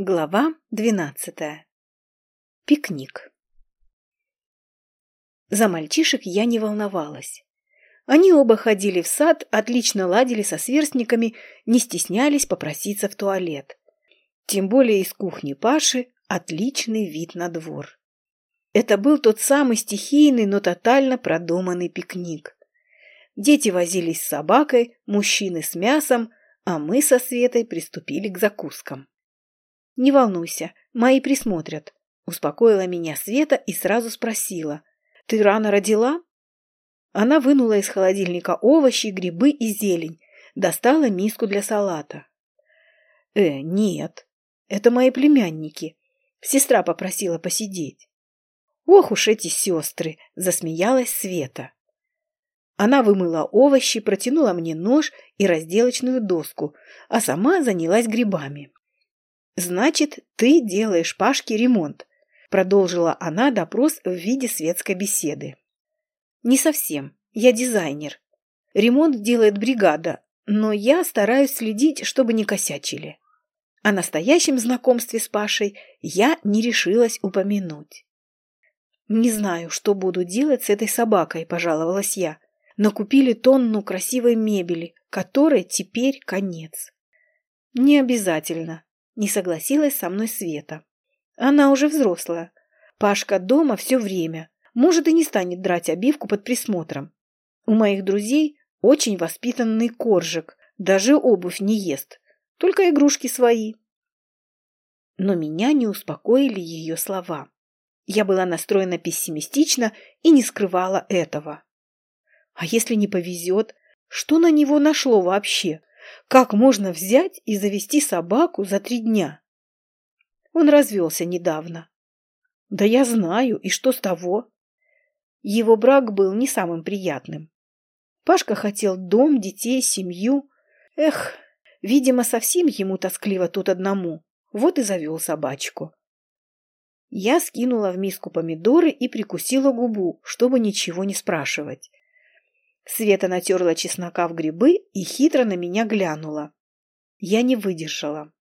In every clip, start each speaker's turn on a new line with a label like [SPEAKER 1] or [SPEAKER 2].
[SPEAKER 1] Глава двенадцатая. Пикник. За мальчишек я не волновалась. Они оба ходили в сад, отлично ладили со сверстниками, не стеснялись попроситься в туалет. Тем более из кухни Паши отличный вид на двор. Это был тот самый стихийный, но тотально продуманный пикник. Дети возились с собакой, мужчины с мясом, а мы со Светой приступили к закускам. «Не волнуйся, мои присмотрят», — успокоила меня Света и сразу спросила. «Ты рано родила?» Она вынула из холодильника овощи, грибы и зелень, достала миску для салата. «Э, нет, это мои племянники. Сестра попросила посидеть». «Ох уж эти сестры!» — засмеялась Света. Она вымыла овощи, протянула мне нож и разделочную доску, а сама занялась грибами. «Значит, ты делаешь Пашке ремонт», – продолжила она допрос в виде светской беседы. «Не совсем. Я дизайнер. Ремонт делает бригада, но я стараюсь следить, чтобы не косячили. О настоящем знакомстве с Пашей я не решилась упомянуть. «Не знаю, что буду делать с этой собакой», – пожаловалась я. «Но купили тонну красивой мебели, которой теперь конец». «Не обязательно. Не согласилась со мной Света. Она уже взрослая. Пашка дома все время. Может и не станет драть обивку под присмотром. У моих друзей очень воспитанный коржик. Даже обувь не ест. Только игрушки свои. Но меня не успокоили ее слова. Я была настроена пессимистично и не скрывала этого. А если не повезет? Что на него нашло вообще? Как можно взять и завести собаку за три дня? Он развелся недавно. Да я знаю, и что с того? Его брак был не самым приятным. Пашка хотел дом, детей, семью. Эх, видимо, совсем ему тоскливо тут одному. Вот и завел собачку. Я скинула в миску помидоры и прикусила губу, чтобы ничего не спрашивать. Света натерла чеснока в грибы и хитро на меня глянула. Я не выдержала.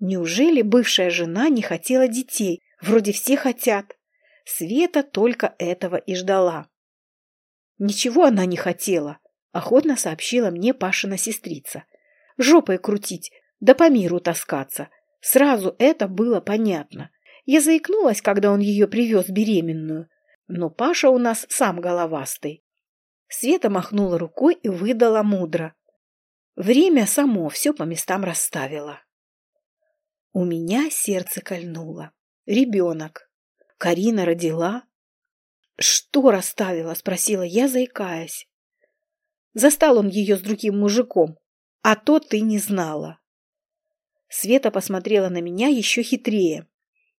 [SPEAKER 1] Неужели бывшая жена не хотела детей? Вроде все хотят. Света только этого и ждала. Ничего она не хотела, охотно сообщила мне Пашина сестрица. Жопой крутить, да по миру таскаться. Сразу это было понятно. Я заикнулась, когда он ее привез беременную. Но Паша у нас сам головастый. Света махнула рукой и выдала мудро. Время само все по местам расставило. У меня сердце кольнуло. Ребенок. Карина родила. Что расставила? Спросила я, заикаясь. Застал он ее с другим мужиком, а то ты не знала. Света посмотрела на меня еще хитрее.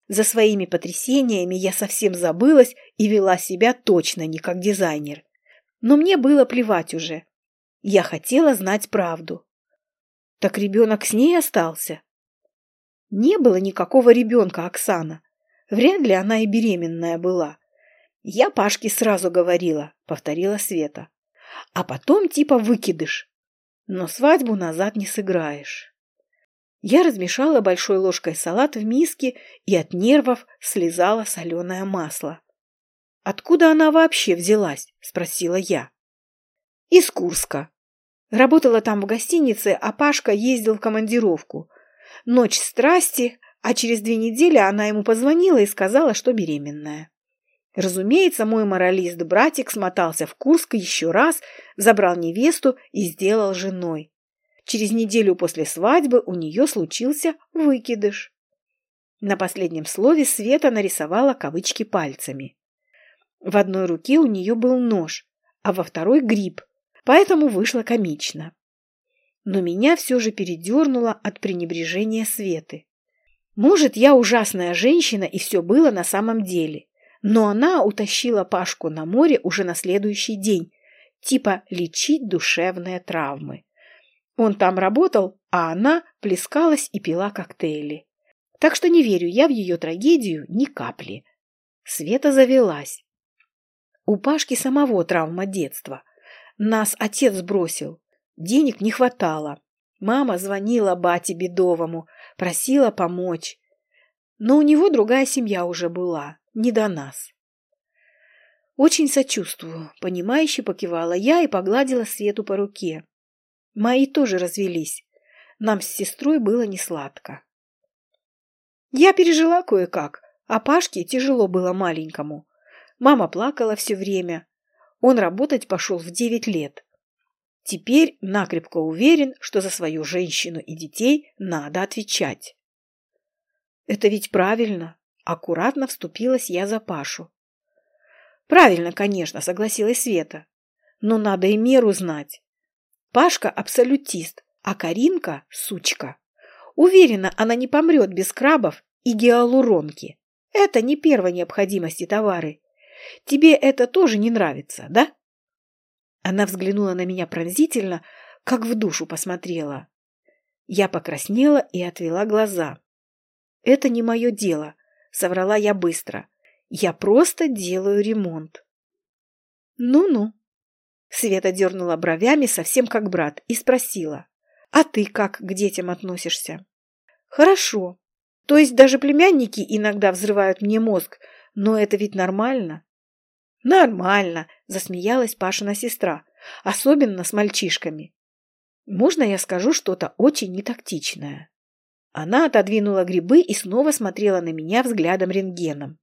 [SPEAKER 1] За своими потрясениями я совсем забылась и вела себя точно не как дизайнер. Но мне было плевать уже. Я хотела знать правду. Так ребенок с ней остался? Не было никакого ребенка, Оксана. Вряд ли она и беременная была. Я Пашке сразу говорила, повторила Света. А потом типа выкидыш. Но свадьбу назад не сыграешь. Я размешала большой ложкой салат в миске и от нервов слезала соленое масло. «Откуда она вообще взялась?» – спросила я. «Из Курска. Работала там в гостинице, а Пашка ездил в командировку. Ночь страсти, а через две недели она ему позвонила и сказала, что беременная. Разумеется, мой моралист-братик смотался в Курск еще раз, забрал невесту и сделал женой. Через неделю после свадьбы у нее случился выкидыш. На последнем слове Света нарисовала кавычки пальцами. В одной руке у нее был нож, а во второй гриб, поэтому вышло комично. Но меня все же передернуло от пренебрежения Светы. Может, я ужасная женщина, и все было на самом деле. Но она утащила Пашку на море уже на следующий день, типа лечить душевные травмы. Он там работал, а она плескалась и пила коктейли. Так что не верю я в ее трагедию ни капли. Света завелась. У Пашки самого травма детства. Нас отец бросил. Денег не хватало. Мама звонила бате Бедовому, просила помочь. Но у него другая семья уже была, не до нас. Очень сочувствую, понимающе покивала я и погладила Свету по руке. Мои тоже развелись. Нам с сестрой было несладко. Я пережила кое-как, а Пашке тяжело было маленькому. Мама плакала все время. Он работать пошел в девять лет. Теперь накрепко уверен, что за свою женщину и детей надо отвечать. Это ведь правильно. Аккуратно вступилась я за Пашу. Правильно, конечно, согласилась Света. Но надо и меру знать. Пашка абсолютист, а Каринка – сучка. Уверена, она не помрет без крабов и гиалуронки. Это не первой необходимости товары. Тебе это тоже не нравится, да? Она взглянула на меня пронзительно, как в душу посмотрела. Я покраснела и отвела глаза. «Это не мое дело», — соврала я быстро. «Я просто делаю ремонт». «Ну-ну». Света дернула бровями, совсем как брат, и спросила. «А ты как к детям относишься?» «Хорошо. То есть даже племянники иногда взрывают мне мозг, но это ведь нормально?» «Нормально», – засмеялась Пашина сестра, особенно с мальчишками. «Можно я скажу что-то очень нетактичное?» Она отодвинула грибы и снова смотрела на меня взглядом-рентгеном.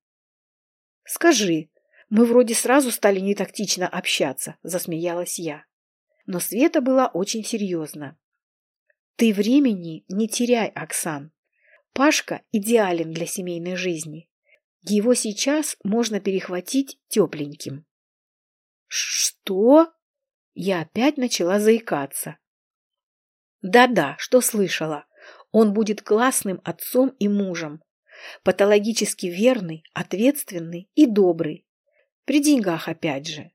[SPEAKER 1] «Скажи, мы вроде сразу стали нетактично общаться», – засмеялась я. Но Света была очень серьезна. «Ты времени не теряй, Оксан. Пашка идеален для семейной жизни. Его сейчас можно перехватить тепленьким. Что? Я опять начала заикаться. Да-да, что слышала. Он будет классным отцом и мужем. Патологически верный, ответственный и добрый. При деньгах опять же.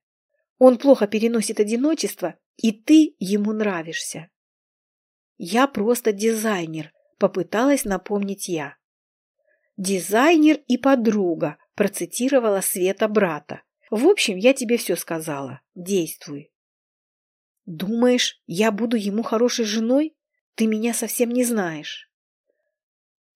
[SPEAKER 1] Он плохо переносит одиночество, и ты ему нравишься. Я просто дизайнер, попыталась напомнить я. «Дизайнер и подруга», – процитировала Света брата. «В общем, я тебе все сказала. Действуй». «Думаешь, я буду ему хорошей женой? Ты меня совсем не знаешь».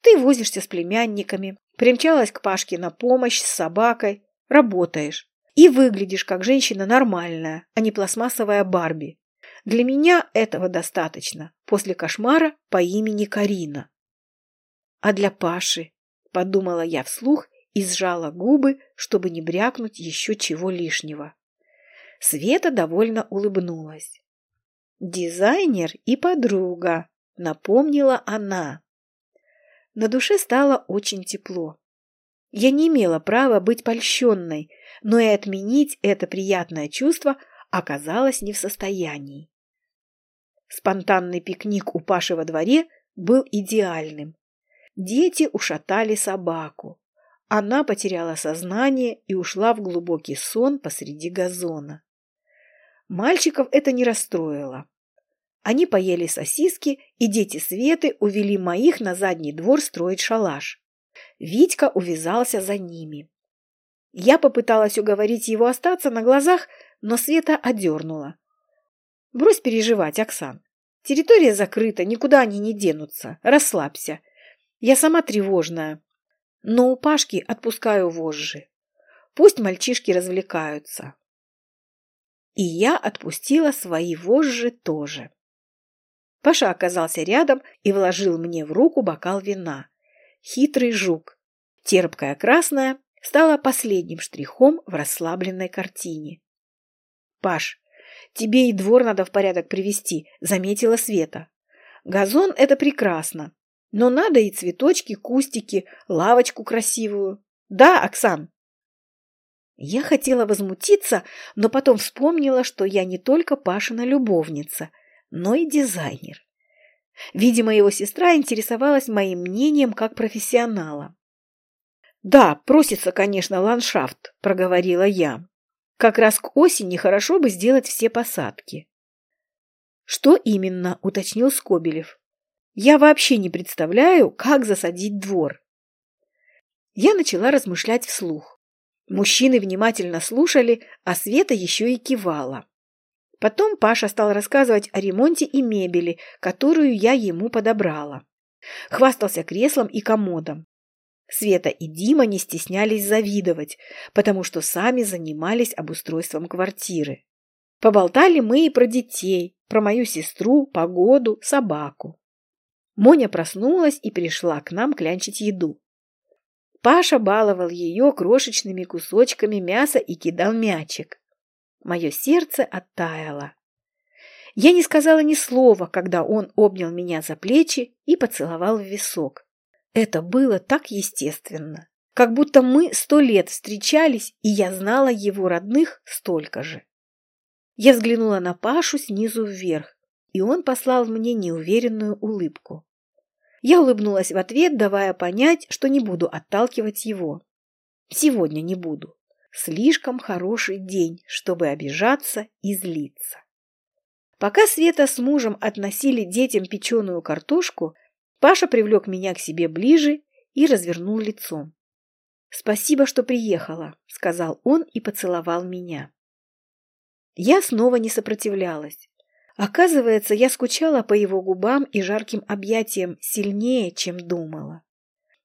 [SPEAKER 1] «Ты возишься с племянниками, примчалась к Пашке на помощь с собакой, работаешь и выглядишь как женщина нормальная, а не пластмассовая Барби. Для меня этого достаточно после кошмара по имени Карина. А для Паши подумала я вслух и сжала губы, чтобы не брякнуть еще чего лишнего. Света довольно улыбнулась. «Дизайнер и подруга», — напомнила она. На душе стало очень тепло. Я не имела права быть польщенной, но и отменить это приятное чувство оказалась не в состоянии. Спонтанный пикник у Паши во дворе был идеальным. Дети ушатали собаку. Она потеряла сознание и ушла в глубокий сон посреди газона. Мальчиков это не расстроило. Они поели сосиски, и дети Светы увели моих на задний двор строить шалаш. Витька увязался за ними. Я попыталась уговорить его остаться на глазах, но Света одернула. «Брось переживать, Оксан. Территория закрыта, никуда они не денутся. Расслабься. Я сама тревожная, но у Пашки отпускаю вожжи. Пусть мальчишки развлекаются. И я отпустила свои вожжи тоже. Паша оказался рядом и вложил мне в руку бокал вина. Хитрый жук. Терпкая красная стала последним штрихом в расслабленной картине. «Паш, тебе и двор надо в порядок привести», — заметила Света. «Газон — это прекрасно, но надо и цветочки, кустики, лавочку красивую. Да, Оксан? Я хотела возмутиться, но потом вспомнила, что я не только Пашина любовница, но и дизайнер. Видимо, его сестра интересовалась моим мнением как профессионала. «Да, просится, конечно, ландшафт», – проговорила я. «Как раз к осени хорошо бы сделать все посадки». «Что именно?» – уточнил Скобелев. Я вообще не представляю, как засадить двор. Я начала размышлять вслух. Мужчины внимательно слушали, а Света еще и кивала. Потом Паша стал рассказывать о ремонте и мебели, которую я ему подобрала. Хвастался креслом и комодом. Света и Дима не стеснялись завидовать, потому что сами занимались обустройством квартиры. Поболтали мы и про детей, про мою сестру, погоду, собаку. Моня проснулась и пришла к нам клянчить еду. Паша баловал ее крошечными кусочками мяса и кидал мячик. Мое сердце оттаяло. Я не сказала ни слова, когда он обнял меня за плечи и поцеловал в висок. Это было так естественно, как будто мы сто лет встречались, и я знала его родных столько же. Я взглянула на Пашу снизу вверх, и он послал мне неуверенную улыбку. Я улыбнулась в ответ, давая понять, что не буду отталкивать его. Сегодня не буду. Слишком хороший день, чтобы обижаться и злиться. Пока Света с мужем относили детям печеную картошку, Паша привлек меня к себе ближе и развернул лицом. «Спасибо, что приехала», — сказал он и поцеловал меня. Я снова не сопротивлялась. Оказывается, я скучала по его губам и жарким объятиям сильнее, чем думала.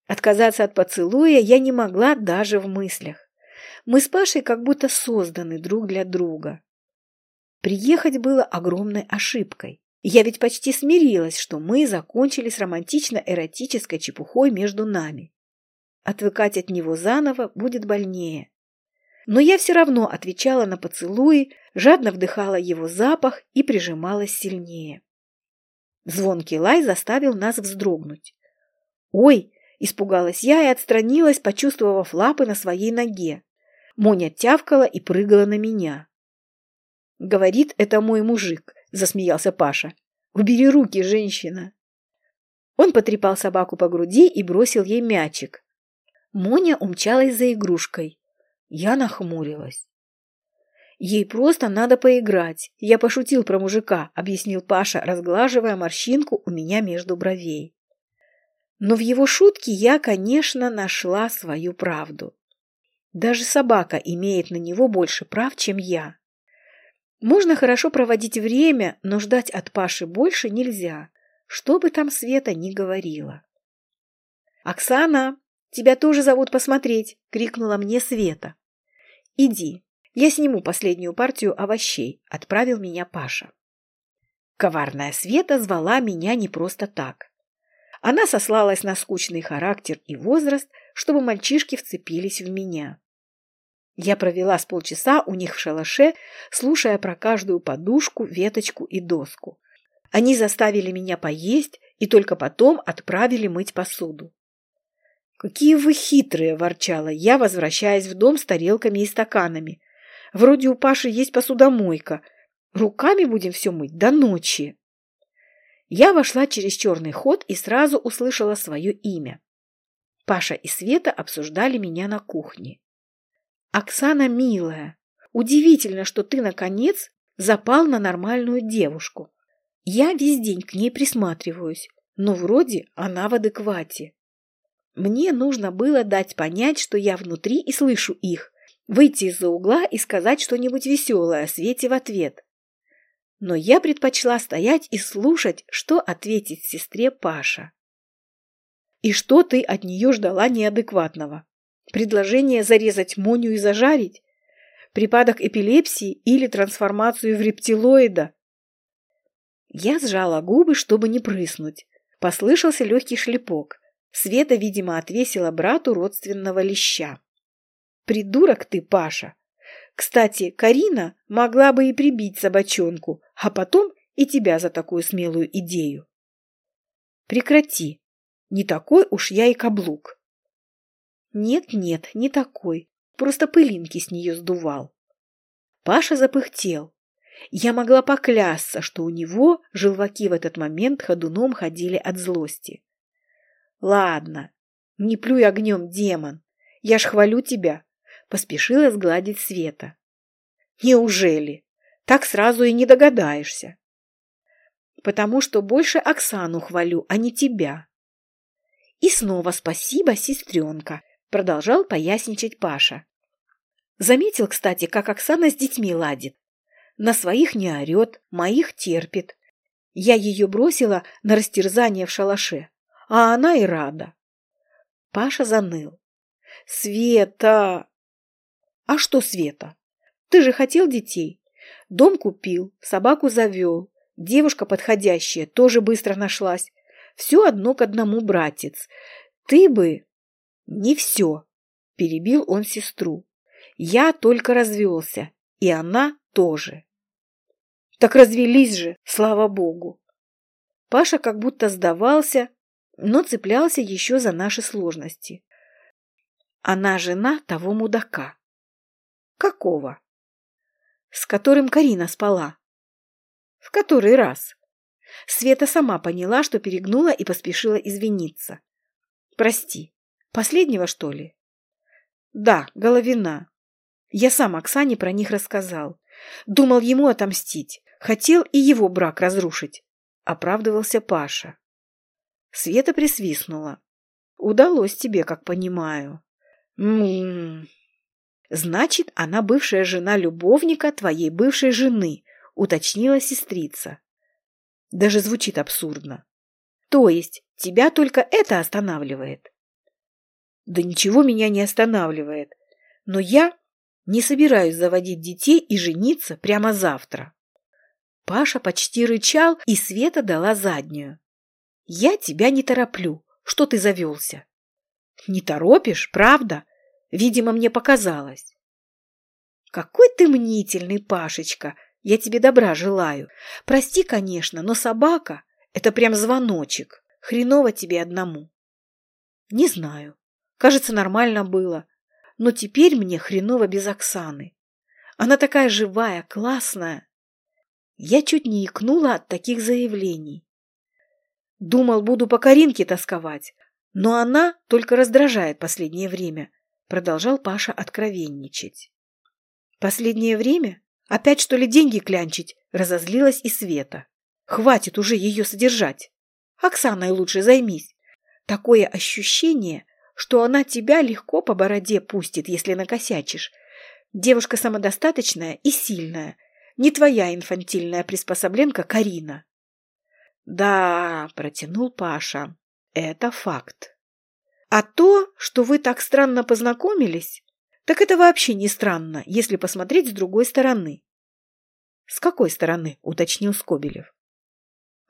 [SPEAKER 1] Отказаться от поцелуя я не могла даже в мыслях. Мы с Пашей как будто созданы друг для друга. Приехать было огромной ошибкой. Я ведь почти смирилась, что мы закончили с романтично-эротической чепухой между нами. Отвыкать от него заново будет больнее. Но я все равно отвечала на поцелуи, жадно вдыхала его запах и прижималась сильнее. Звонкий лай заставил нас вздрогнуть. «Ой!» – испугалась я и отстранилась, почувствовав лапы на своей ноге. Моня тявкала и прыгала на меня. «Говорит, это мой мужик», – засмеялся Паша. «Убери руки, женщина!» Он потрепал собаку по груди и бросил ей мячик. Моня умчалась за игрушкой. Я нахмурилась. Ей просто надо поиграть. Я пошутил про мужика, объяснил Паша, разглаживая морщинку у меня между бровей. Но в его шутке я, конечно, нашла свою правду. Даже собака имеет на него больше прав, чем я. Можно хорошо проводить время, но ждать от Паши больше нельзя, что бы там Света ни говорила. «Оксана, тебя тоже зовут посмотреть!» — крикнула мне Света. «Иди, я сниму последнюю партию овощей», — отправил меня Паша. Коварная Света звала меня не просто так. Она сослалась на скучный характер и возраст, чтобы мальчишки вцепились в меня. Я провела с полчаса у них в шалаше, слушая про каждую подушку, веточку и доску. Они заставили меня поесть и только потом отправили мыть посуду. «Какие вы хитрые!» – ворчала я, возвращаясь в дом с тарелками и стаканами. «Вроде у Паши есть посудомойка. Руками будем все мыть до ночи». Я вошла через черный ход и сразу услышала свое имя. Паша и Света обсуждали меня на кухне. «Оксана, милая, удивительно, что ты, наконец, запал на нормальную девушку. Я весь день к ней присматриваюсь, но вроде она в адеквате. Мне нужно было дать понять, что я внутри и слышу их, выйти из-за угла и сказать что-нибудь веселое Свете в ответ. Но я предпочла стоять и слушать, что ответит сестре Паша. «И что ты от нее ждала неадекватного? Предложение зарезать Моню и зажарить? Припадок эпилепсии или трансформацию в рептилоида?» Я сжала губы, чтобы не прыснуть. Послышался легкий шлепок. Света, видимо, отвесила брату родственного леща. «Придурок ты, Паша! Кстати, Карина могла бы и прибить собачонку, а потом и тебя за такую смелую идею». «Прекрати! Не такой уж я и каблук!» «Нет-нет, не такой, просто пылинки с нее сдувал». Паша запыхтел. Я могла поклясться, что у него желваки в этот момент ходуном ходили от злости. Ладно, не плюй огнем, демон. Я ж хвалю тебя. Поспешила сгладить Света. Неужели? Так сразу и не догадаешься. Потому что больше Оксану хвалю, а не тебя. И снова спасибо, сестренка, продолжал поясничать Паша. Заметил, кстати, как Оксана с детьми ладит. На своих не орет, моих терпит. Я ее бросила на растерзание в шалаше а она и рада. Паша заныл. «Света!» «А что Света? Ты же хотел детей. Дом купил, собаку завел, девушка подходящая тоже быстро нашлась. Все одно к одному, братец. Ты бы...» «Не все», — перебил он сестру. «Я только развелся, и она тоже». «Так развелись же, слава богу!» Паша как будто сдавался, но цеплялся еще за наши сложности. Она жена того мудака. Какого? С которым Карина спала. В который раз? Света сама поняла, что перегнула и поспешила извиниться. Прости, последнего, что ли? Да, Головина. Я сам Оксане про них рассказал. Думал ему отомстить. Хотел и его брак разрушить. Оправдывался Паша. Света присвистнула. Удалось тебе, как понимаю. М-м. Значит, она бывшая жена любовника твоей бывшей жены, уточнила сестрица. Даже звучит абсурдно. То есть, тебя только это останавливает? Да ничего меня не останавливает. Но я не собираюсь заводить детей и жениться прямо завтра. Паша почти рычал, и Света дала заднюю. Я тебя не тороплю. Что ты завелся? Не торопишь, правда? Видимо, мне показалось. Какой ты мнительный, Пашечка. Я тебе добра желаю. Прости, конечно, но собака — это прям звоночек. Хреново тебе одному. Не знаю. Кажется, нормально было. Но теперь мне хреново без Оксаны. Она такая живая, классная. Я чуть не икнула от таких заявлений. Думал, буду по Каринке тосковать. Но она только раздражает последнее время. Продолжал Паша откровенничать. Последнее время? Опять, что ли, деньги клянчить? Разозлилась и Света. Хватит уже ее содержать. Оксаной лучше займись. Такое ощущение, что она тебя легко по бороде пустит, если накосячишь. Девушка самодостаточная и сильная. Не твоя инфантильная приспособленка Карина. Да, протянул Паша. Это факт. А то, что вы так странно познакомились, так это вообще не странно, если посмотреть с другой стороны. С какой стороны, уточнил Скобелев.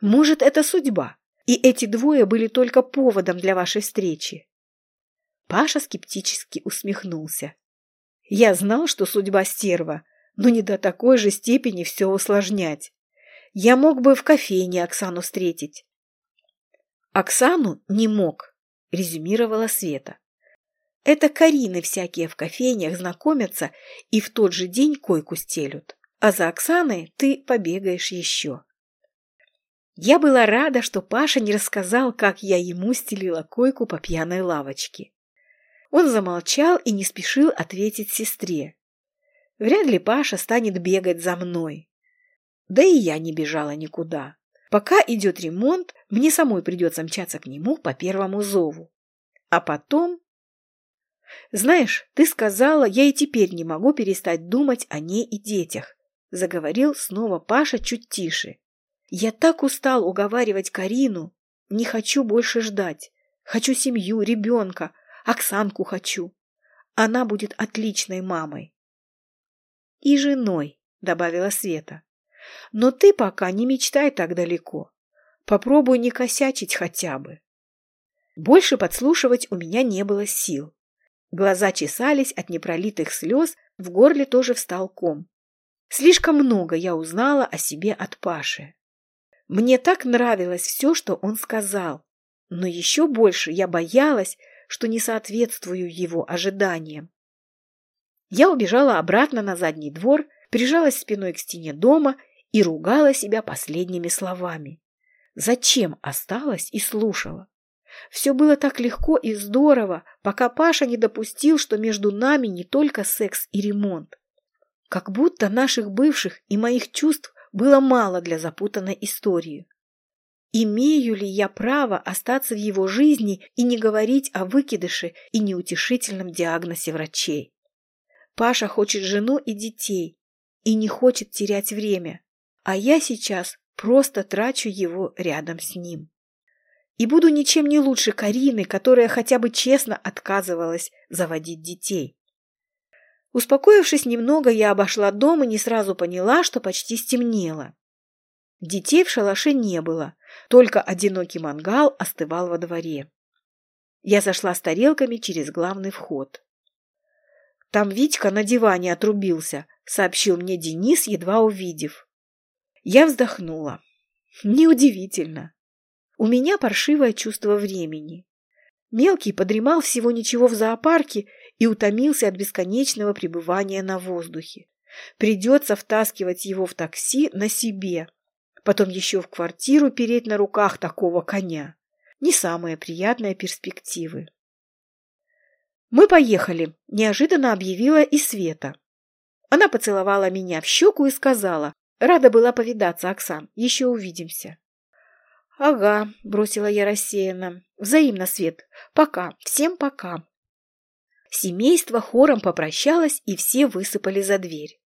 [SPEAKER 1] Может, это судьба, и эти двое были только поводом для вашей встречи. Паша скептически усмехнулся. Я знал, что судьба стерва, но не до такой же степени все усложнять. Я мог бы в кофейне Оксану встретить. Оксану не мог, резюмировала Света. Это Карины всякие в кофейнях знакомятся и в тот же день койку стелют. А за Оксаной ты побегаешь еще. Я была рада, что Паша не рассказал, как я ему стелила койку по пьяной лавочке. Он замолчал и не спешил ответить сестре. Вряд ли Паша станет бегать за мной. Да и я не бежала никуда. Пока идет ремонт, мне самой придется мчаться к нему по первому зову. А потом... Знаешь, ты сказала, я и теперь не могу перестать думать о ней и детях. Заговорил снова Паша чуть тише. Я так устал уговаривать Карину. Не хочу больше ждать. Хочу семью, ребенка. Оксанку хочу. Она будет отличной мамой. И женой, добавила Света. Но ты пока не мечтай так далеко. Попробуй не косячить хотя бы. Больше подслушивать у меня не было сил. Глаза чесались от непролитых слез, в горле тоже встал ком. Слишком много я узнала о себе от Паши. Мне так нравилось все, что он сказал, но еще больше я боялась, что не соответствую его ожиданиям. Я убежала обратно на задний двор, прижалась спиной к стене дома и ругала себя последними словами. Зачем осталась и слушала? Все было так легко и здорово, пока Паша не допустил, что между нами не только секс и ремонт. Как будто наших бывших и моих чувств было мало для запутанной истории. Имею ли я право остаться в его жизни и не говорить о выкидыше и неутешительном диагнозе врачей? Паша хочет жену и детей и не хочет терять время а я сейчас просто трачу его рядом с ним. и буду ничем не лучше Карины, которая хотя бы честно отказывалась заводить детей. Успокоившись немного, я обошла дом и не сразу поняла, что почти стемнело. Детей в шалаше не было, только одинокий мангал остывал во дворе. Я зашла с тарелками через главный вход. «Там Витька на диване отрубился», — сообщил мне Денис, едва увидев. Я вздохнула. Неудивительно. У меня паршивое чувство времени. Мелкий подремал всего ничего в зоопарке и утомился от бесконечного пребывания на воздухе. Придется втаскивать его в такси на себе, потом еще в квартиру переть на руках такого коня. Не самые приятные перспективы. «Мы поехали», – неожиданно объявила и Света. Она поцеловала меня в щеку и сказала, «Рада была повидаться, Оксан, еще увидимся». «Ага», – бросила я рассеянно. «Взаимно, Свет. Пока. Всем пока». Семейство хором попрощалось, и все высыпали за дверь.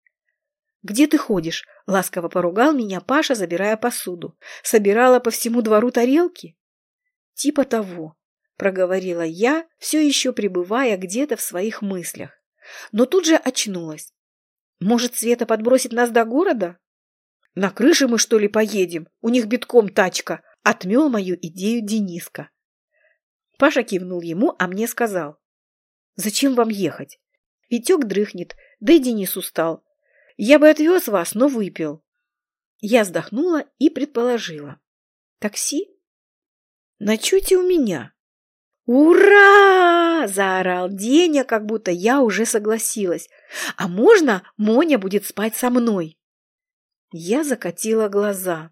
[SPEAKER 1] «Где ты ходишь?» – ласково поругал меня Паша, забирая посуду. «Собирала по всему двору тарелки?» «Типа того», – проговорила я, все еще пребывая где-то в своих мыслях. Но тут же очнулась. «Может, Света подбросит нас до города?» «На крыше мы, что ли, поедем? У них битком тачка», – отмел мою идею Дениска. Паша кивнул ему, а мне сказал. Зачем вам ехать? Витек дрыхнет, да и Денис устал. Я бы отвез вас, но выпил. Я вздохнула и предположила. Такси? Ночуйте у меня. «Ура!» – заорал Деня, как будто я уже согласилась. «А можно Моня будет спать со мной?» Я закатила глаза.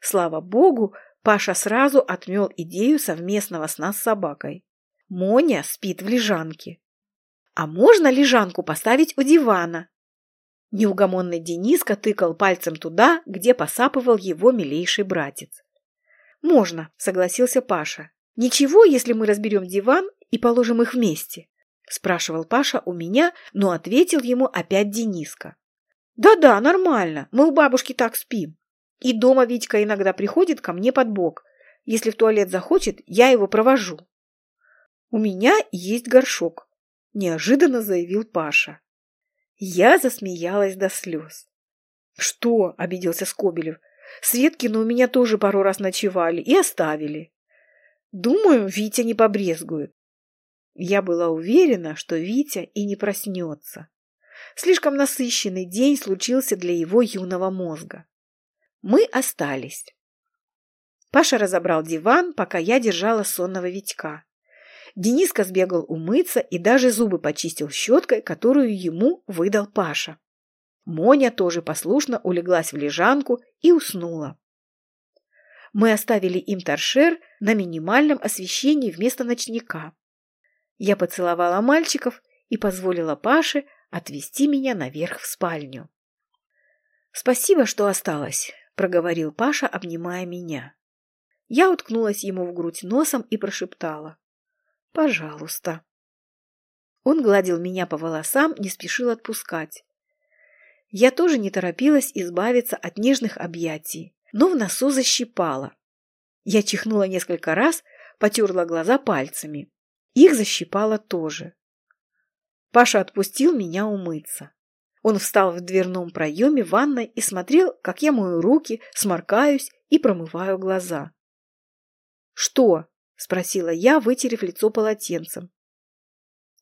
[SPEAKER 1] Слава богу, Паша сразу отмел идею совместного сна с собакой. Моня спит в лежанке. А можно лежанку поставить у дивана? Неугомонный Дениска тыкал пальцем туда, где посапывал его милейший братец. «Можно», — согласился Паша. «Ничего, если мы разберем диван и положим их вместе?» — спрашивал Паша у меня, но ответил ему опять Дениска. «Да-да, нормально, мы у бабушки так спим. И дома Витька иногда приходит ко мне под бок. Если в туалет захочет, я его провожу». «У меня есть горшок», – неожиданно заявил Паша. Я засмеялась до слез. «Что?» – обиделся Скобелев. «Светкины у меня тоже пару раз ночевали и оставили. Думаю, Витя не побрезгует». Я была уверена, что Витя и не проснется. Слишком насыщенный день случился для его юного мозга. Мы остались. Паша разобрал диван, пока я держала сонного Витька. Дениска сбегал умыться и даже зубы почистил щеткой, которую ему выдал Паша. Моня тоже послушно улеглась в лежанку и уснула. Мы оставили им торшер на минимальном освещении вместо ночника. Я поцеловала мальчиков и позволила Паше отвезти меня наверх в спальню. «Спасибо, что осталось», — проговорил Паша, обнимая меня. Я уткнулась ему в грудь носом и прошептала. Пожалуйста. Он гладил меня по волосам, не спешил отпускать. Я тоже не торопилась избавиться от нежных объятий, но в носу защипала. Я чихнула несколько раз, потерла глаза пальцами. Их защипало тоже. Паша отпустил меня умыться. Он встал в дверном проеме ванной и смотрел, как я мою руки, сморкаюсь и промываю глаза. «Что?» спросила я, вытерев лицо полотенцем.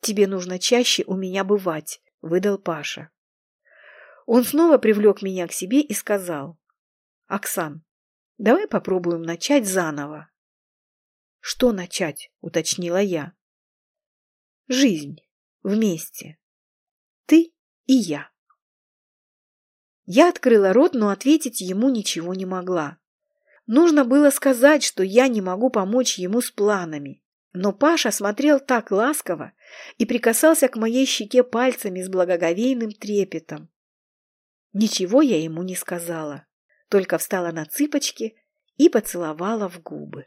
[SPEAKER 1] Тебе нужно чаще у меня бывать, выдал Паша. Он снова привлек меня к себе и сказал. Оксан, давай попробуем начать заново. Что начать? уточнила я. Жизнь. Вместе. Ты и я. Я открыла рот, но ответить ему ничего не могла. Нужно было сказать, что я не могу помочь ему с планами. Но Паша смотрел так ласково и прикасался к моей щеке пальцами с благоговейным трепетом. Ничего я ему не сказала, только встала на цыпочки и поцеловала в губы.